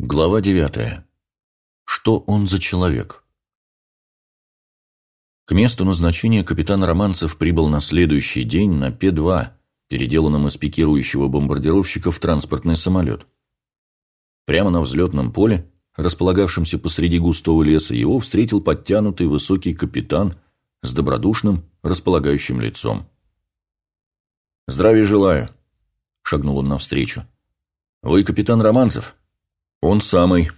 Глава девятая. Что он за человек? К месту назначения капитан Романцев прибыл на следующий день на П-2, переделанном из пикирующего бомбардировщика в транспортный самолет. Прямо на взлетном поле, располагавшемся посреди густого леса, его встретил подтянутый высокий капитан с добродушным, располагающим лицом. «Здравия желаю», — шагнул он навстречу. «Вы капитан Романцев?» «Он самый.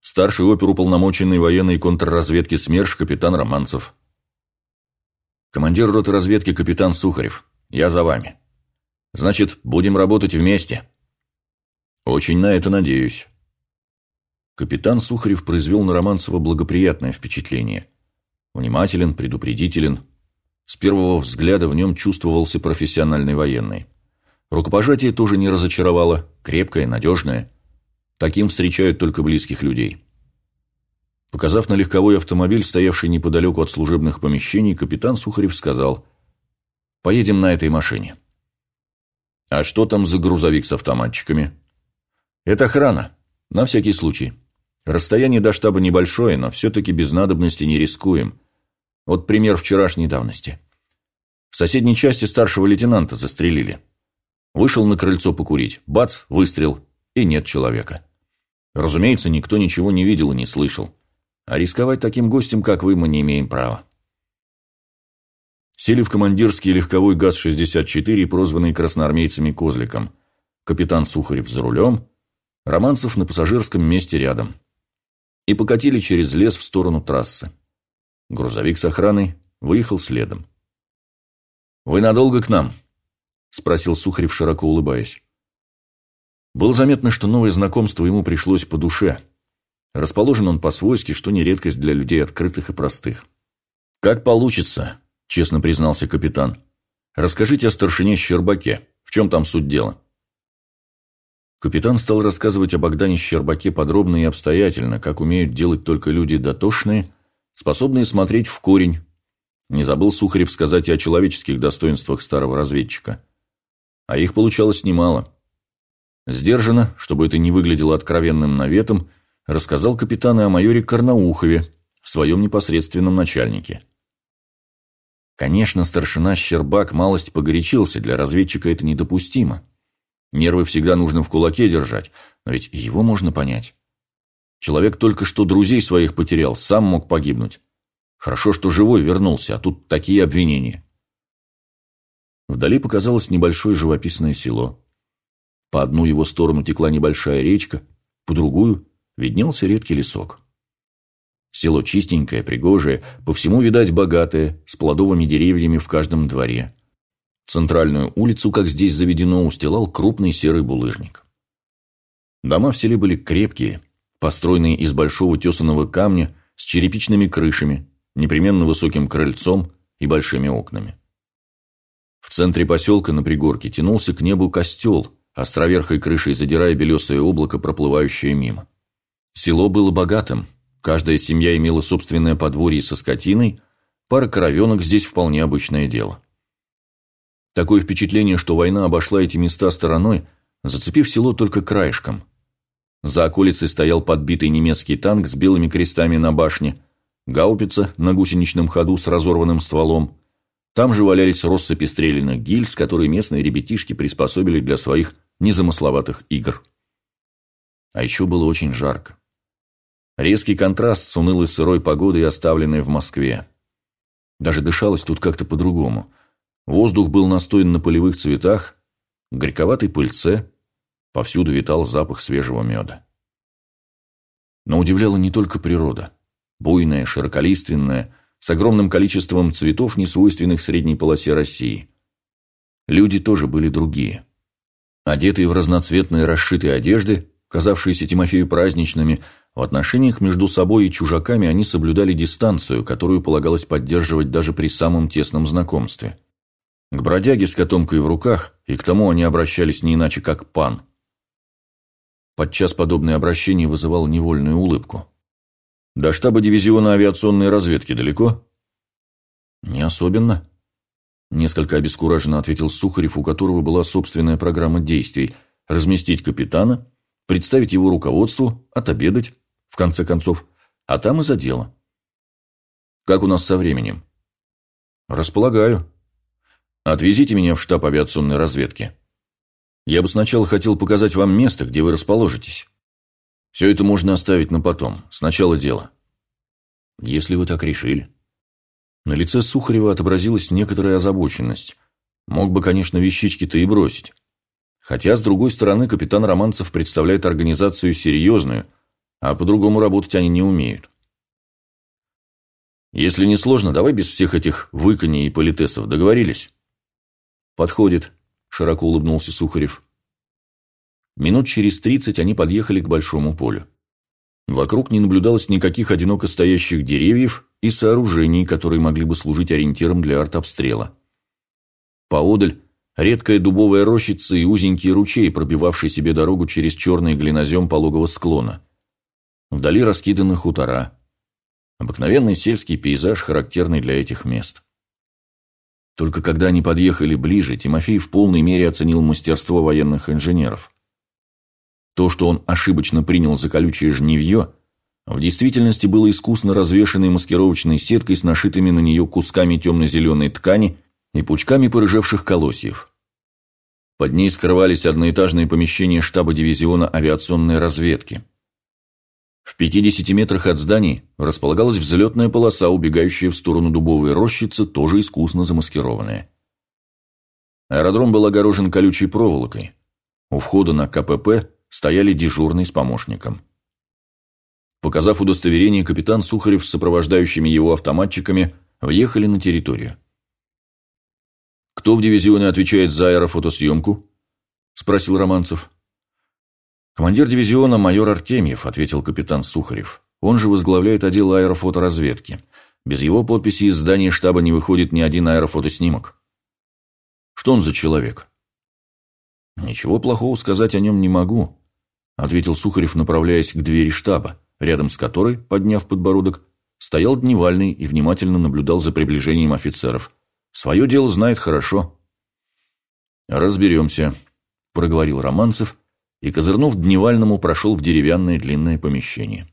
Старший оперуполномоченный военной контрразведки СМЕРШ капитан Романцев. Командир роты разведки капитан Сухарев. Я за вами. Значит, будем работать вместе». «Очень на это надеюсь». Капитан Сухарев произвел на Романцева благоприятное впечатление. Внимателен, предупредителен. С первого взгляда в нем чувствовался профессиональный военный. Рукопожатие тоже не разочаровало, крепкое, надежное – Таким встречают только близких людей. Показав на легковой автомобиль, стоявший неподалеку от служебных помещений, капитан Сухарев сказал «Поедем на этой машине». «А что там за грузовик с автоматчиками?» «Это охрана. На всякий случай. Расстояние до штаба небольшое, но все-таки без надобности не рискуем. Вот пример вчерашней давности. В соседней части старшего лейтенанта застрелили. Вышел на крыльцо покурить. Бац, выстрел. И нет человека. Разумеется, никто ничего не видел и не слышал. А рисковать таким гостем, как вы, мы не имеем права. Сели в командирский легковой ГАЗ-64, прозванный красноармейцами «Козликом». Капитан Сухарев за рулем, Романцев на пассажирском месте рядом. И покатили через лес в сторону трассы. Грузовик с охраной выехал следом. «Вы надолго к нам?» – спросил Сухарев, широко улыбаясь. Было заметно, что новое знакомство ему пришлось по душе. Расположен он по-свойски, что не редкость для людей открытых и простых. «Как получится», – честно признался капитан. «Расскажите о старшине Щербаке. В чем там суть дела?» Капитан стал рассказывать о Богдане Щербаке подробно и обстоятельно, как умеют делать только люди дотошные, способные смотреть в корень. Не забыл Сухарев сказать и о человеческих достоинствах старого разведчика. А их получалось немало. Сдержанно, чтобы это не выглядело откровенным наветом, рассказал капитан и о майоре Карнаухове, своем непосредственном начальнике. Конечно, старшина Щербак малость погорячился, для разведчика это недопустимо. Нервы всегда нужно в кулаке держать, но ведь его можно понять. Человек только что друзей своих потерял, сам мог погибнуть. Хорошо, что живой вернулся, а тут такие обвинения. Вдали показалось небольшое живописное село. По одну его сторону текла небольшая речка, по другую виднелся редкий лесок. Село чистенькое, пригожее, по всему, видать, богатое, с плодовыми деревьями в каждом дворе. Центральную улицу, как здесь заведено, устилал крупный серый булыжник. Дома в селе были крепкие, построенные из большого тесаного камня с черепичными крышами, непременно высоким крыльцом и большими окнами. В центре поселка на пригорке тянулся к небу костел, островерхой крышей задирая белесое облако, проплывающее мимо. Село было богатым, каждая семья имела собственное подворье со скотиной, пара коровенок здесь вполне обычное дело. Такое впечатление, что война обошла эти места стороной, зацепив село только краешком. За околицей стоял подбитый немецкий танк с белыми крестами на башне, гаубица на гусеничном ходу с разорванным стволом, там же валялись россыпи стрелянных гильз, которые местные ребятишки приспособили для своих незамысловатых игр. А еще было очень жарко. Резкий контраст с унылой сырой погодой, оставленной в Москве. Даже дышалось тут как-то по-другому. Воздух был настоен на полевых цветах, горьковатой пыльце, повсюду витал запах свежего меда. Но удивляла не только природа. Буйная, широколиственная, с огромным количеством цветов, несвойственных средней полосе России. Люди тоже были другие. Одетые в разноцветные расшитые одежды, казавшиеся Тимофею праздничными, в отношениях между собой и чужаками они соблюдали дистанцию, которую полагалось поддерживать даже при самом тесном знакомстве. К бродяге с котомкой в руках, и к тому они обращались не иначе, как пан. Подчас подобное обращение вызывало невольную улыбку. «До штаба дивизиона авиационной разведки далеко?» «Не особенно», Несколько обескураженно ответил Сухарев, у которого была собственная программа действий – разместить капитана, представить его руководству, отобедать, в конце концов, а там и за дело. Как у нас со временем? Располагаю. Отвезите меня в штаб авиационной разведки. Я бы сначала хотел показать вам место, где вы расположитесь. Все это можно оставить на потом, сначала дело. Если вы так решили. На лице Сухарева отобразилась некоторая озабоченность. Мог бы, конечно, вещички-то и бросить. Хотя, с другой стороны, капитан Романцев представляет организацию серьезную, а по-другому работать они не умеют. Если не сложно, давай без всех этих выканий и политесов. Договорились? Подходит, широко улыбнулся Сухарев. Минут через тридцать они подъехали к большому полю. Вокруг не наблюдалось никаких одиноко стоящих деревьев и сооружений, которые могли бы служить ориентиром для артобстрела. Поодаль редкая дубовая рощица и узенький ручей, пробивавший себе дорогу через черный глинозем пологого склона. Вдали раскиданы хутора. Обыкновенный сельский пейзаж, характерный для этих мест. Только когда они подъехали ближе, Тимофей в полной мере оценил мастерство военных инженеров. То, что он ошибочно принял за колючее жневье, в действительности было искусно развешенной маскировочной сеткой с нашитыми на нее кусками темно-зеленой ткани и пучками порыжевших колосьев. Под ней скрывались одноэтажные помещения штаба дивизиона авиационной разведки. В 50 метрах от зданий располагалась взлетная полоса, убегающая в сторону дубовой рощицы, тоже искусно замаскированная. Аэродром был огорожен колючей проволокой. У входа на КПП стояли дежурный с помощником. Показав удостоверение, капитан Сухарев с сопровождающими его автоматчиками въехали на территорию. «Кто в дивизионе отвечает за аэрофотосъемку?» – спросил Романцев. «Командир дивизиона майор Артемьев», – ответил капитан Сухарев. «Он же возглавляет отдел аэрофоторазведки. Без его подписи из здания штаба не выходит ни один аэрофотоснимок». «Что он за человек?» «Ничего плохого сказать о нем не могу ответил Сухарев, направляясь к двери штаба, рядом с которой, подняв подбородок, стоял Дневальный и внимательно наблюдал за приближением офицеров. Свое дело знает хорошо. «Разберемся», – проговорил Романцев, и, козырнув Дневальному, прошел в деревянное длинное помещение.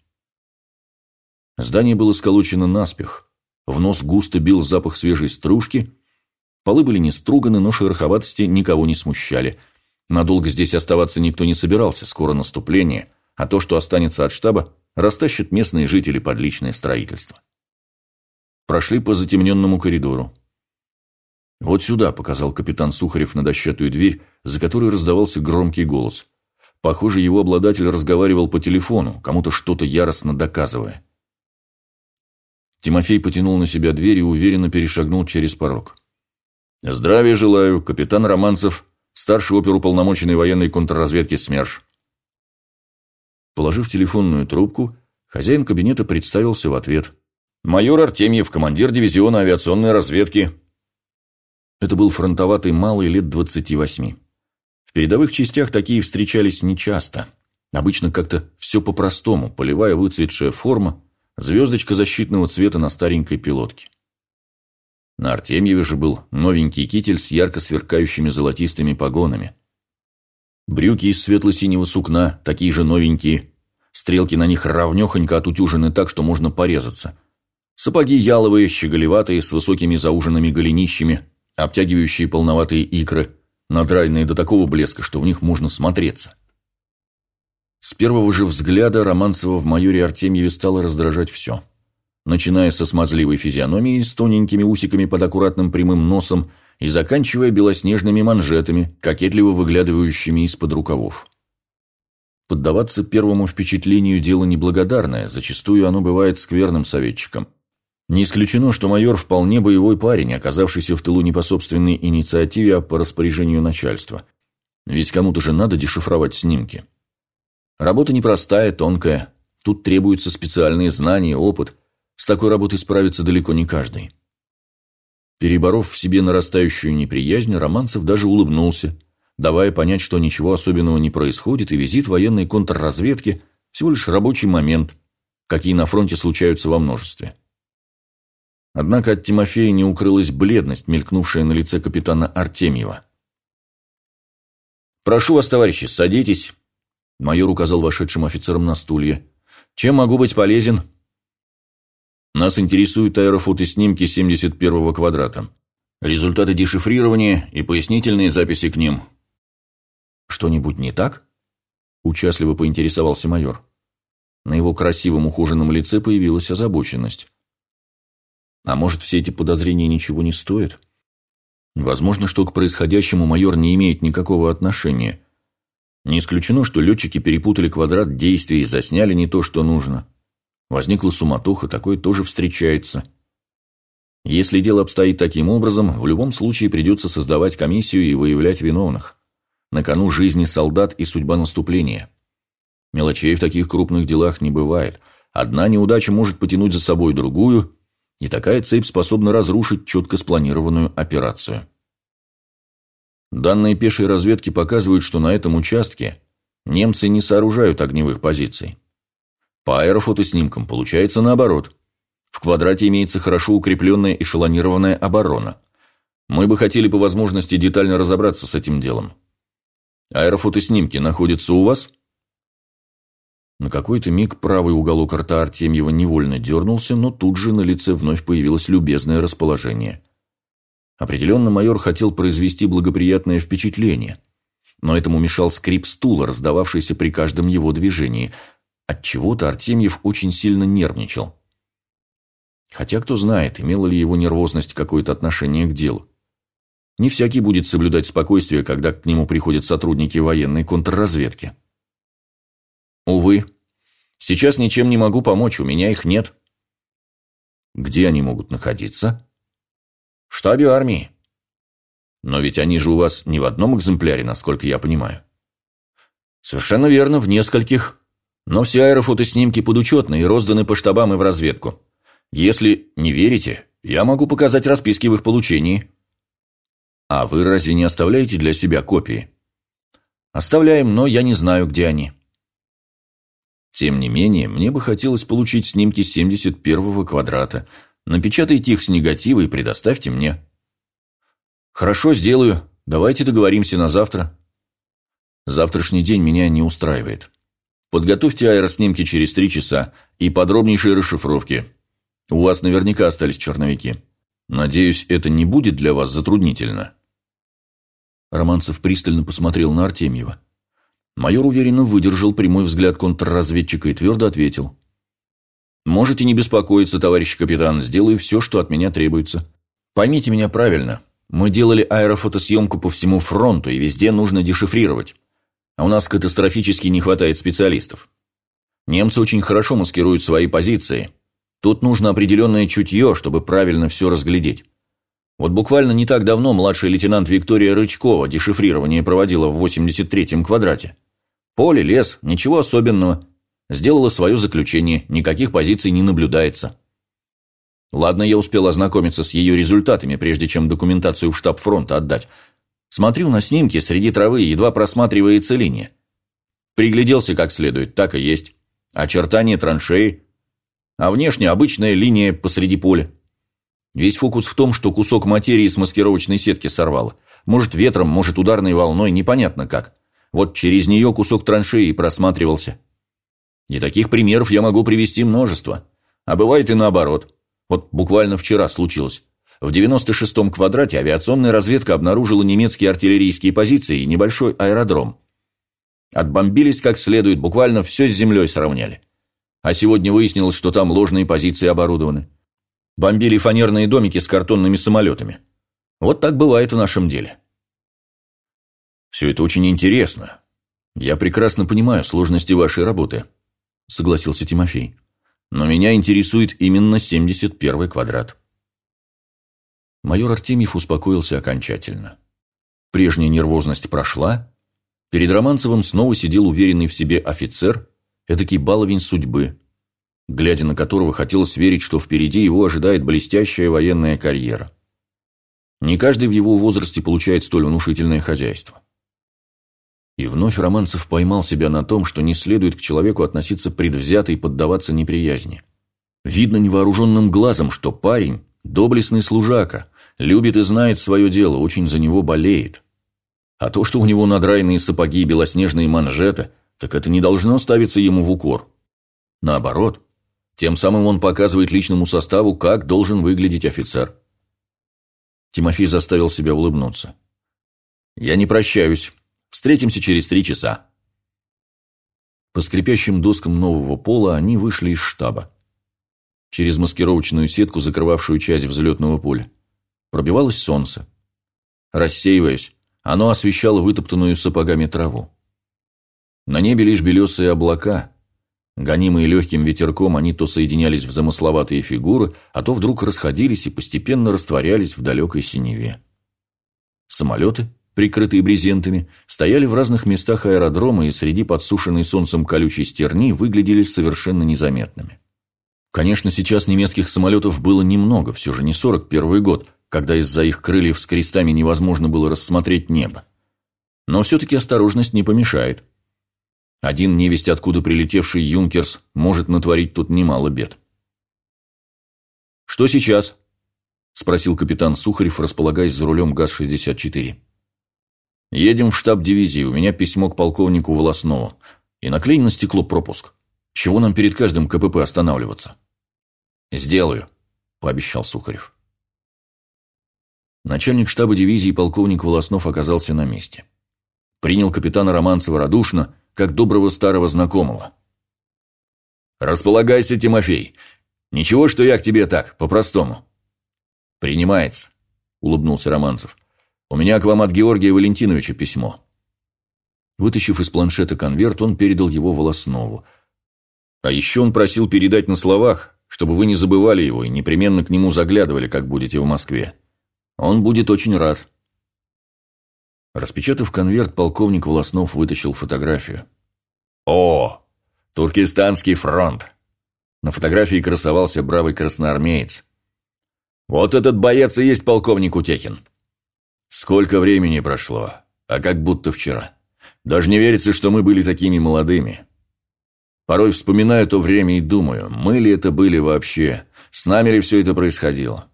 Здание было сколочено наспех, в нос густо бил запах свежей стружки, полы были не струганы, но шероховатости никого не смущали – Надолго здесь оставаться никто не собирался, скоро наступление, а то, что останется от штаба, растащат местные жители под личное строительство. Прошли по затемненному коридору. «Вот сюда», — показал капитан Сухарев на дощатую дверь, за которой раздавался громкий голос. Похоже, его обладатель разговаривал по телефону, кому-то что-то яростно доказывая. Тимофей потянул на себя дверь и уверенно перешагнул через порог. «Здравия желаю, капитан Романцев», старший оперуполномоченный военной контрразведки СМЕРШ. Положив телефонную трубку, хозяин кабинета представился в ответ. «Майор Артемьев, командир дивизиона авиационной разведки». Это был фронтоватый малый лет 28. В передовых частях такие встречались нечасто. Обычно как-то все по-простому, полевая выцветшая форма, звездочка защитного цвета на старенькой пилотке. На Артемьеве же был новенький китель с ярко сверкающими золотистыми погонами. Брюки из светло-синего сукна, такие же новенькие. Стрелки на них равнехонько отутюжены так, что можно порезаться. Сапоги яловые, щеголеватые, с высокими зауженными голенищами, обтягивающие полноватые икры, надраенные до такого блеска, что в них можно смотреться. С первого же взгляда Романцева в майоре Артемьеве стало раздражать все начиная со смазливой физиономией с тоненькими усиками под аккуратным прямым носом и заканчивая белоснежными манжетами, кокетливо выглядывающими из-под рукавов. Поддаваться первому впечатлению – дело неблагодарное, зачастую оно бывает скверным советчиком. Не исключено, что майор вполне боевой парень, оказавшийся в тылу не по собственной инициативе, а по распоряжению начальства. Ведь кому-то же надо дешифровать снимки. Работа непростая, тонкая. Тут требуются специальные знания, опыт – с такой работой справится далеко не каждый. Переборов в себе нарастающую неприязнь, Романцев даже улыбнулся, давая понять, что ничего особенного не происходит, и визит военной контрразведки – всего лишь рабочий момент, какие на фронте случаются во множестве. Однако от Тимофея не укрылась бледность, мелькнувшая на лице капитана Артемьева. «Прошу вас, товарищи, садитесь», Майор указал вошедшим офицерам на стулья. «Чем могу быть полезен?» «Нас интересуют аэрофотоснимки 71-го квадрата. Результаты дешифрирования и пояснительные записи к ним». «Что-нибудь не так?» Участливо поинтересовался майор. На его красивом ухоженном лице появилась озабоченность. А может, все эти подозрения ничего не стоят? Возможно, что к происходящему майор не имеет никакого отношения. Не исключено, что летчики перепутали квадрат действий и засняли не то, что нужно. Возникла суматоха, такое тоже встречается. Если дело обстоит таким образом, в любом случае придется создавать комиссию и выявлять виновных. На кону жизни солдат и судьба наступления. Мелочей в таких крупных делах не бывает. Одна неудача может потянуть за собой другую, и такая цепь способна разрушить четко спланированную операцию. Данные пешей разведки показывают, что на этом участке немцы не сооружают огневых позиций. По аэрофотоснимкам получается наоборот. В квадрате имеется хорошо укрепленная эшелонированная оборона. Мы бы хотели по возможности детально разобраться с этим делом. Аэрофотоснимки находятся у вас? На какой-то миг правый уголок рта Артемьева невольно дернулся, но тут же на лице вновь появилось любезное расположение. Определенно майор хотел произвести благоприятное впечатление, но этому мешал скрип стула, раздававшийся при каждом его движении. Отчего-то Артемьев очень сильно нервничал. Хотя кто знает, имела ли его нервозность какое-то отношение к делу. Не всякий будет соблюдать спокойствие, когда к нему приходят сотрудники военной контрразведки. Увы, сейчас ничем не могу помочь, у меня их нет. Где они могут находиться? В штабе армии. Но ведь они же у вас не в одном экземпляре, насколько я понимаю. Совершенно верно, в нескольких. Но все аэрофотоснимки подучетны и розданы по штабам и в разведку. Если не верите, я могу показать расписки в их получении. А вы разве не оставляете для себя копии? Оставляем, но я не знаю, где они. Тем не менее, мне бы хотелось получить снимки 71-го квадрата. Напечатайте их с негатива и предоставьте мне. Хорошо, сделаю. Давайте договоримся на завтра. Завтрашний день меня не устраивает. Подготовьте аэроснимки через три часа и подробнейшие расшифровки. У вас наверняка остались черновики. Надеюсь, это не будет для вас затруднительно. Романцев пристально посмотрел на Артемьева. Майор уверенно выдержал прямой взгляд контрразведчика и твердо ответил. «Можете не беспокоиться, товарищ капитан, сделаю все, что от меня требуется. Поймите меня правильно. Мы делали аэрофотосъемку по всему фронту, и везде нужно дешифрировать. А у нас катастрофически не хватает специалистов. Немцы очень хорошо маскируют свои позиции. Тут нужно определенное чутье, чтобы правильно все разглядеть. Вот буквально не так давно младший лейтенант Виктория Рычкова дешифрирование проводила в 83-м квадрате. Поле, лес, ничего особенного. Сделала свое заключение, никаких позиций не наблюдается. Ладно, я успел ознакомиться с ее результатами, прежде чем документацию в штаб фронта отдать. Смотрю на снимки, среди травы едва просматривается линия. Пригляделся как следует, так и есть. Очертания траншеи. А внешне обычная линия посреди поля. Весь фокус в том, что кусок материи с маскировочной сетки сорвало. Может ветром, может ударной волной, непонятно как. Вот через нее кусок траншеи просматривался. И таких примеров я могу привести множество. А бывает и наоборот. Вот буквально вчера случилось. В 96-м квадрате авиационная разведка обнаружила немецкие артиллерийские позиции и небольшой аэродром. Отбомбились как следует, буквально все с землей сравняли. А сегодня выяснилось, что там ложные позиции оборудованы. Бомбили фанерные домики с картонными самолетами. Вот так бывает в нашем деле. «Все это очень интересно. Я прекрасно понимаю сложности вашей работы», — согласился Тимофей. «Но меня интересует именно 71-й квадрат». Майор Артемьев успокоился окончательно. Прежняя нервозность прошла. Перед Романцевым снова сидел уверенный в себе офицер, эдакий баловень судьбы, глядя на которого хотелось верить, что впереди его ожидает блестящая военная карьера. Не каждый в его возрасте получает столь внушительное хозяйство. И вновь Романцев поймал себя на том, что не следует к человеку относиться предвзято и поддаваться неприязни. Видно невооруженным глазом, что парень – доблестный служака, любит и знает свое дело, очень за него болеет. А то, что у него надраенные сапоги и белоснежные манжеты, так это не должно ставиться ему в укор. Наоборот, тем самым он показывает личному составу, как должен выглядеть офицер. Тимофей заставил себя улыбнуться. «Я не прощаюсь. Встретимся через три часа». По скрипящим доскам нового пола они вышли из штаба. Через маскировочную сетку, закрывавшую часть взлетного поля, пробивалось солнце. Рассеиваясь, оно освещало вытоптанную сапогами траву. На небе лишь белесые облака. Гонимые легким ветерком, они то соединялись в замысловатые фигуры, а то вдруг расходились и постепенно растворялись в далекой синеве. Самолеты, прикрытые брезентами, стояли в разных местах аэродрома и среди подсушенной солнцем колючей стерни выглядели совершенно незаметными. Конечно, сейчас немецких самолетов было немного, все же не 41 год, когда из-за их крыльев с крестами невозможно было рассмотреть небо. Но все-таки осторожность не помешает. Один невесть откуда прилетевший Юнкерс может натворить тут немало бед. «Что сейчас?» – спросил капитан Сухарев, располагаясь за рулем ГАЗ-64. «Едем в штаб дивизии, у меня письмо к полковнику Волоснову. И наклеен на стекло пропуск. Чего нам перед каждым КПП останавливаться?» «Сделаю», – пообещал Сухарев. Начальник штаба дивизии полковник Волоснов оказался на месте. Принял капитана Романцева радушно, как доброго старого знакомого. «Располагайся, Тимофей. Ничего, что я к тебе так, по-простому». «Принимается», – улыбнулся Романцев. «У меня к вам от Георгия Валентиновича письмо». Вытащив из планшета конверт, он передал его Волоснову. А еще он просил передать на словах, чтобы вы не забывали его и непременно к нему заглядывали, как будете в Москве. Он будет очень рад». Распечатав конверт, полковник Волоснов вытащил фотографию. «О, Туркестанский фронт!» На фотографии красовался бравый красноармеец. «Вот этот боец и есть полковник Утехин. Сколько времени прошло, а как будто вчера. Даже не верится, что мы были такими молодыми. Порой вспоминаю то время и думаю, мы ли это были вообще, с нами ли все это происходило.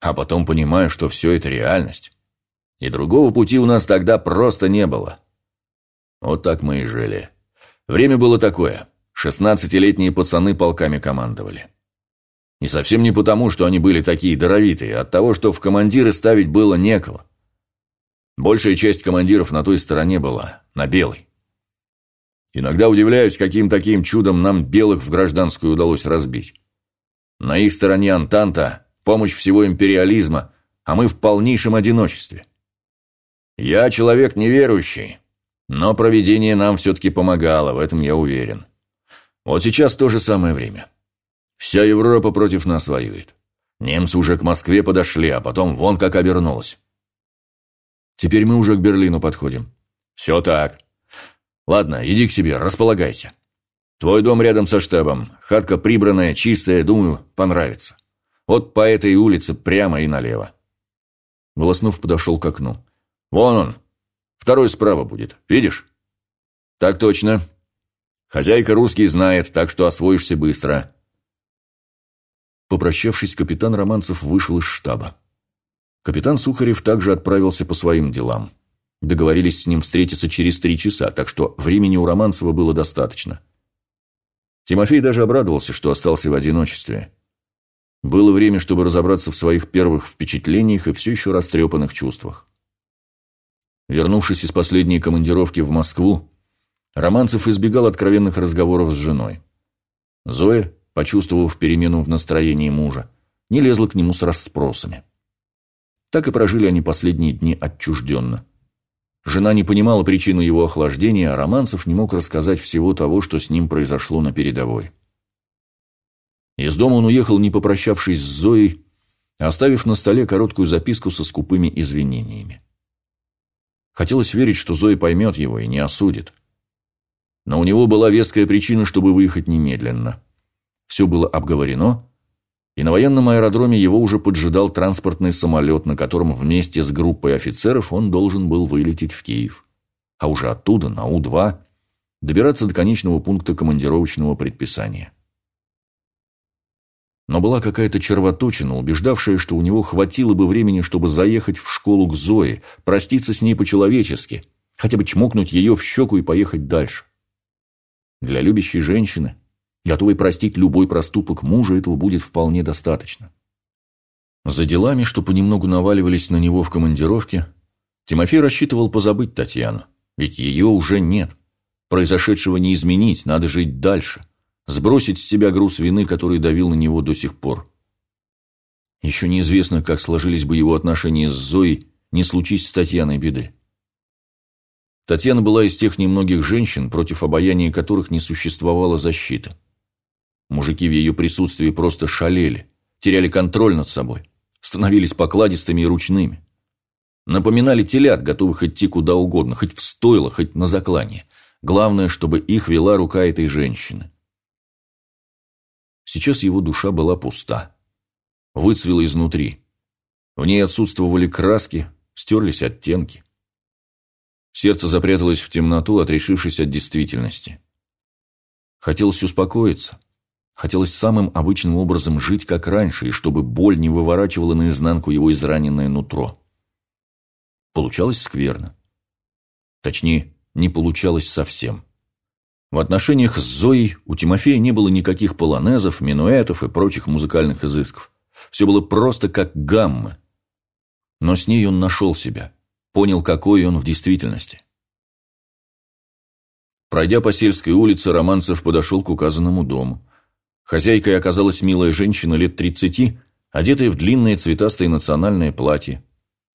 А потом понимаю, что все это реальность. И другого пути у нас тогда просто не было. Вот так мы и жили. Время было такое. Шестнадцатилетние пацаны полками командовали. И совсем не потому, что они были такие даровитые, а от того, что в командиры ставить было некого. Большая часть командиров на той стороне была, на белой. Иногда удивляюсь, каким таким чудом нам белых в гражданскую удалось разбить. На их стороне Антанта, помощь всего империализма, а мы в полнейшем одиночестве. Я человек неверующий, но проведение нам все-таки помогало, в этом я уверен. Вот сейчас то же самое время. Вся Европа против нас воюет. Немцы уже к Москве подошли, а потом вон как обернулось. Теперь мы уже к Берлину подходим. Все так. Ладно, иди к себе, располагайся. Твой дом рядом со штабом. Хатка прибранная, чистая, думаю, понравится. Вот по этой улице прямо и налево. Волоснов подошел к окну. Вон он. Второй справа будет. Видишь? Так точно. Хозяйка русский знает, так что освоишься быстро. Попрощавшись, капитан Романцев вышел из штаба. Капитан Сухарев также отправился по своим делам. Договорились с ним встретиться через три часа, так что времени у Романцева было достаточно. Тимофей даже обрадовался, что остался в одиночестве. Было время, чтобы разобраться в своих первых впечатлениях и все еще растрепанных чувствах. Вернувшись из последней командировки в Москву, Романцев избегал откровенных разговоров с женой. Зоя, почувствовав перемену в настроении мужа, не лезла к нему с расспросами. Так и прожили они последние дни отчужденно. Жена не понимала причину его охлаждения, а Романцев не мог рассказать всего того, что с ним произошло на передовой. Из дома он уехал, не попрощавшись с Зоей, оставив на столе короткую записку со скупыми извинениями. Хотелось верить, что Зоя поймет его и не осудит. Но у него была веская причина, чтобы выехать немедленно. Все было обговорено, и на военном аэродроме его уже поджидал транспортный самолет, на котором вместе с группой офицеров он должен был вылететь в Киев. А уже оттуда, на У-2, добираться до конечного пункта командировочного предписания. Но была какая-то червоточина, убеждавшая, что у него хватило бы времени, чтобы заехать в школу к Зое, проститься с ней по-человечески, хотя бы чмокнуть ее в щеку и поехать дальше. Для любящей женщины, готовой простить любой проступок мужа, этого будет вполне достаточно. За делами, что понемногу наваливались на него в командировке, Тимофей рассчитывал позабыть Татьяну, ведь ее уже нет. Произошедшего не изменить, надо жить дальше, сбросить с себя груз вины, который давил на него до сих пор. Еще неизвестно, как сложились бы его отношения с Зоей, не случись с Татьяной беды. Татьяна была из тех немногих женщин, против обаяния которых не существовало защиты. Мужики в ее присутствии просто шалели, теряли контроль над собой, становились покладистыми и ручными. Напоминали телят, готовых идти куда угодно, хоть в стойло, хоть на заклание. Главное, чтобы их вела рука этой женщины. Сейчас его душа была пуста выцвела изнутри. В ней отсутствовали краски, стерлись оттенки. Сердце запряталось в темноту, отрешившись от действительности. Хотелось успокоиться. Хотелось самым обычным образом жить, как раньше, и чтобы боль не выворачивала наизнанку его израненное нутро. Получалось скверно. Точнее, не получалось совсем. В отношениях с Зоей у Тимофея не было никаких полонезов, минуэтов и прочих музыкальных изысков. Все было просто как гаммы. Но с ней он нашел себя, понял, какой он в действительности. Пройдя по сельской улице, Романцев подошел к указанному дому. Хозяйкой оказалась милая женщина лет тридцати, одетая в длинное цветастое национальное платье,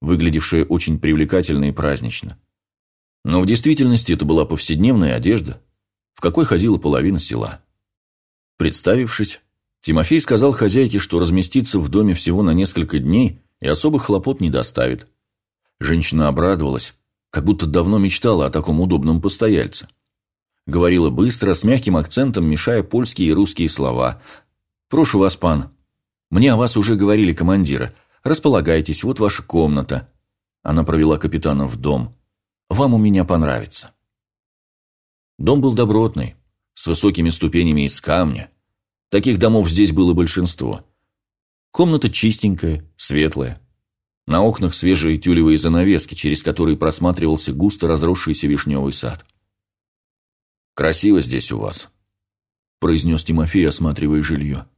выглядевшее очень привлекательно и празднично. Но в действительности это была повседневная одежда, в какой ходила половина села. Представившись, Тимофей сказал хозяйке, что разместится в доме всего на несколько дней и особых хлопот не доставит. Женщина обрадовалась, как будто давно мечтала о таком удобном постояльце. Говорила быстро, с мягким акцентом, мешая польские и русские слова. «Прошу вас, пан. Мне о вас уже говорили командира. Располагайтесь, вот ваша комната». Она провела капитана в дом. «Вам у меня понравится». Дом был добротный, с высокими ступенями из камня, Таких домов здесь было большинство. Комната чистенькая, светлая. На окнах свежие тюлевые занавески, через которые просматривался густо разросшийся вишневый сад. «Красиво здесь у вас», – произнес Тимофей, осматривая жилье.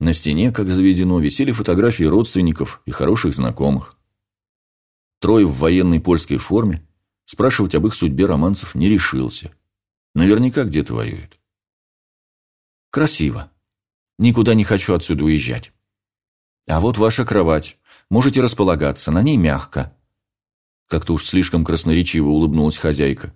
На стене, как заведено, висели фотографии родственников и хороших знакомых. Трое в военной польской форме, спрашивать об их судьбе романцев не решился. Наверняка где-то воюют. Красиво. Никуда не хочу отсюда уезжать. А вот ваша кровать. Можете располагаться, на ней мягко. Как-то уж слишком красноречиво улыбнулась хозяйка.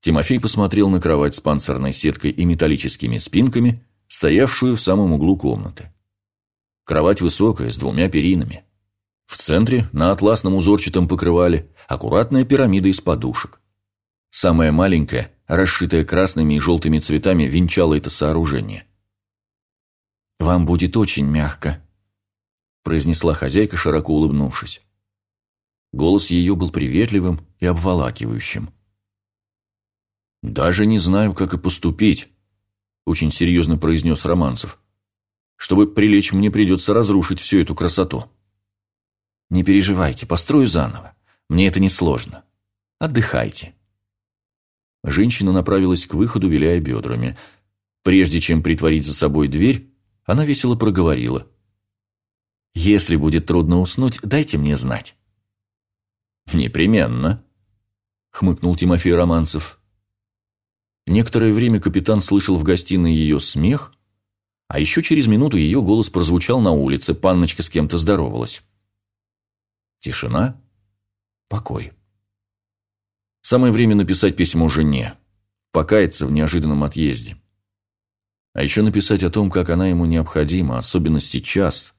Тимофей посмотрел на кровать с панцирной сеткой и металлическими спинками, стоявшую в самом углу комнаты. Кровать высокая, с двумя перинами. В центре, на атласном узорчатом покрывале, аккуратная пирамида из подушек. Самая маленькая, расшитая красными и желтыми цветами, венчала это сооружение. «Вам будет очень мягко», – произнесла хозяйка, широко улыбнувшись. Голос ее был приветливым и обволакивающим. «Даже не знаю, как и поступить», – очень серьезно произнес Романцев. «Чтобы прилечь, мне придется разрушить всю эту красоту». «Не переживайте, построю заново. Мне это несложно. Отдыхайте». Женщина направилась к выходу, виляя бедрами. Прежде чем притворить за собой дверь, она весело проговорила. «Если будет трудно уснуть, дайте мне знать». «Непременно», — хмыкнул Тимофей Романцев. Некоторое время капитан слышал в гостиной ее смех, а еще через минуту ее голос прозвучал на улице, панночка с кем-то здоровалась. Тишина, покой. Самое время написать письмо жене, покаяться в неожиданном отъезде. А еще написать о том, как она ему необходима, особенно сейчас,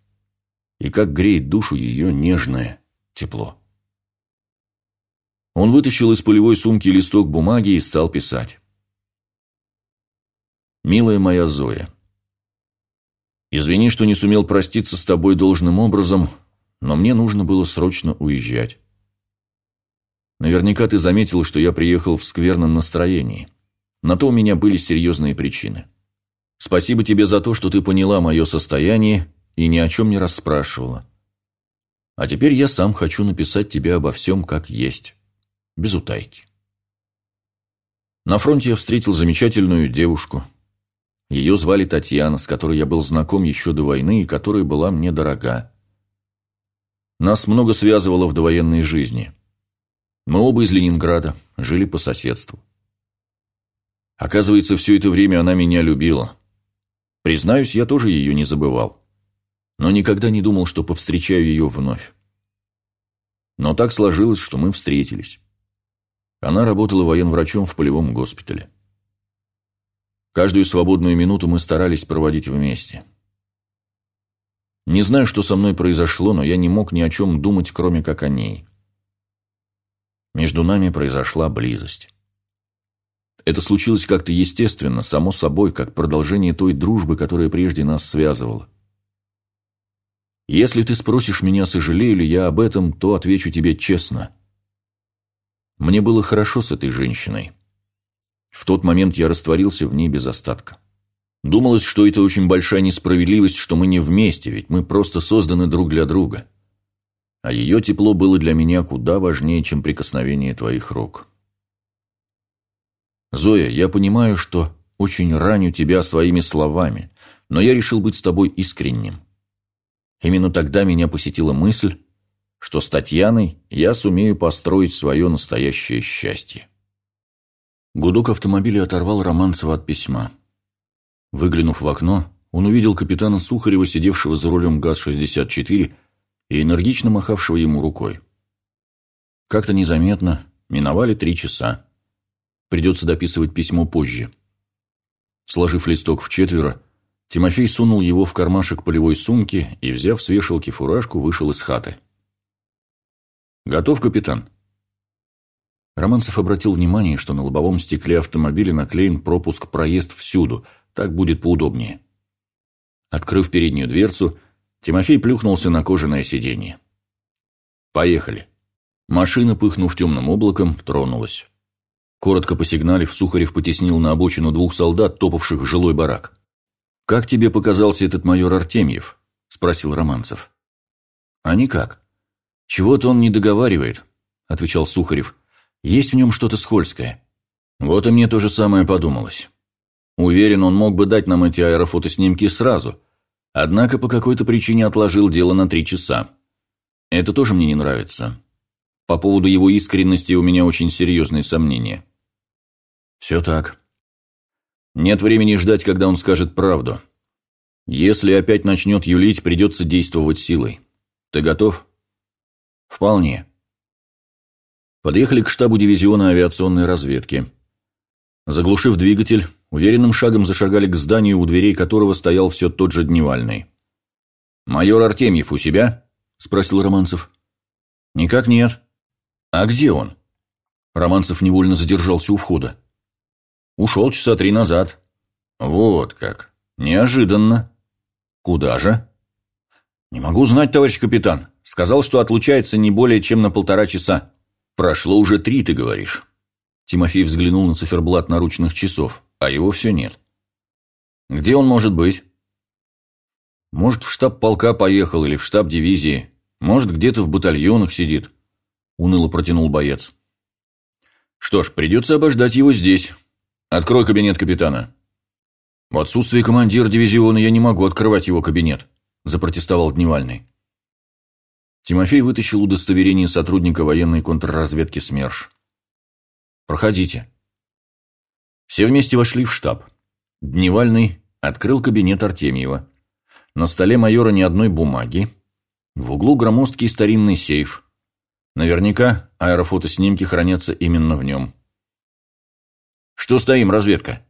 и как греет душу ее нежное тепло. Он вытащил из полевой сумки листок бумаги и стал писать. «Милая моя Зоя, извини, что не сумел проститься с тобой должным образом, но мне нужно было срочно уезжать. Наверняка ты заметил, что я приехал в скверном настроении. На то у меня были серьезные причины. Спасибо тебе за то, что ты поняла мое состояние и ни о чем не расспрашивала. А теперь я сам хочу написать тебе обо всем как есть, без утайки. На фронте я встретил замечательную девушку. Ее звали Татьяна, с которой я был знаком еще до войны и которая была мне дорога. Нас много связывало в довоенной жизни. Мы оба из Ленинграда, жили по соседству. Оказывается, все это время она меня любила. Признаюсь, я тоже ее не забывал. Но никогда не думал, что повстречаю ее вновь. Но так сложилось, что мы встретились. Она работала военврачом в полевом госпитале. Каждую свободную минуту мы старались проводить вместе. Не знаю, что со мной произошло, но я не мог ни о чем думать, кроме как о ней. Между нами произошла близость. Это случилось как-то естественно, само собой, как продолжение той дружбы, которая прежде нас связывала. Если ты спросишь меня, сожалею ли я об этом, то отвечу тебе честно. Мне было хорошо с этой женщиной. В тот момент я растворился в ней без остатка. Думалось, что это очень большая несправедливость, что мы не вместе, ведь мы просто созданы друг для друга. А ее тепло было для меня куда важнее, чем прикосновение твоих рук. Зоя, я понимаю, что очень раню тебя своими словами, но я решил быть с тобой искренним. Именно тогда меня посетила мысль, что с Татьяной я сумею построить свое настоящее счастье. Гудок автомобиля оторвал Романцева от письма. Выглянув в окно, он увидел капитана Сухарева, сидевшего за рулем ГАЗ-64 и энергично махавшего ему рукой. Как-то незаметно миновали три часа. Придется дописывать письмо позже. Сложив листок в четверо, Тимофей сунул его в кармашек полевой сумки и, взяв с вешалки фуражку, вышел из хаты. «Готов, капитан?» Романцев обратил внимание, что на лобовом стекле автомобиля наклеен пропуск «Проезд всюду», так будет поудобнее. Открыв переднюю дверцу, Тимофей плюхнулся на кожаное сиденье. «Поехали». Машина, пыхнув темным облаком, тронулась. Коротко посигналив, Сухарев потеснил на обочину двух солдат, топавших в жилой барак. «Как тебе показался этот майор Артемьев?» – спросил Романцев. «А никак. Чего-то он не договаривает», – отвечал Сухарев. Есть в нем что-то скользкое. Вот и мне то же самое подумалось. Уверен, он мог бы дать нам эти аэрофотоснимки сразу, однако по какой-то причине отложил дело на три часа. Это тоже мне не нравится. По поводу его искренности у меня очень серьезные сомнения. Все так. Нет времени ждать, когда он скажет правду. Если опять начнет юлить, придется действовать силой. Ты готов? Вполне. Подъехали к штабу дивизиона авиационной разведки. Заглушив двигатель, уверенным шагом зашагали к зданию, у дверей которого стоял все тот же Дневальный. «Майор Артемьев у себя?» – спросил Романцев. «Никак нет». «А где он?» Романцев невольно задержался у входа. «Ушел часа три назад». «Вот как. Неожиданно. Куда же?» «Не могу знать, товарищ капитан. Сказал, что отлучается не более чем на полтора часа». «Прошло уже три, ты говоришь». Тимофей взглянул на циферблат наручных часов, а его все нет. «Где он может быть?» «Может, в штаб полка поехал или в штаб дивизии. Может, где-то в батальонах сидит», — уныло протянул боец. «Что ж, придется обождать его здесь. Открой кабинет капитана». «В отсутствие командира дивизиона я не могу открывать его кабинет», — запротестовал Дневальный. Тимофей вытащил удостоверение сотрудника военной контрразведки СМЕРШ. «Проходите». Все вместе вошли в штаб. Дневальный открыл кабинет Артемьева. На столе майора ни одной бумаги. В углу громоздкий старинный сейф. Наверняка аэрофотоснимки хранятся именно в нем. «Что стоим, разведка?»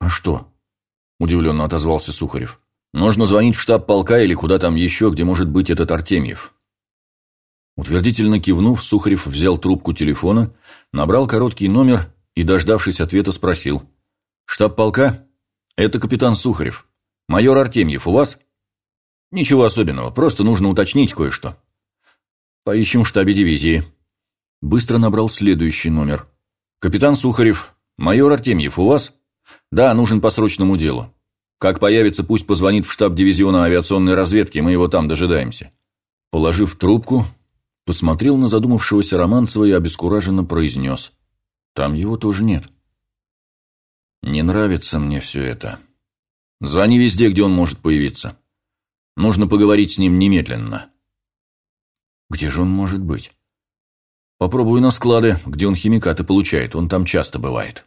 «А что?» – удивленно отозвался Сухарев. Нужно звонить в штаб полка или куда там еще, где может быть этот Артемьев. Утвердительно кивнув, Сухарев взял трубку телефона, набрал короткий номер и, дождавшись ответа, спросил. «Штаб полка? Это капитан Сухарев. Майор Артемьев у вас?» «Ничего особенного, просто нужно уточнить кое-что». «Поищем в штабе дивизии». Быстро набрал следующий номер. «Капитан Сухарев, майор Артемьев у вас?» «Да, нужен по срочному делу. Как появится, пусть позвонит в штаб дивизиона авиационной разведки, мы его там дожидаемся». Положив трубку, посмотрел на задумавшегося Романцева и обескураженно произнес. «Там его тоже нет». Не нравится мне все это. Звони везде, где он может появиться. Нужно поговорить с ним немедленно. Где же он может быть? Попробую на склады, где он химикаты получает, он там часто бывает.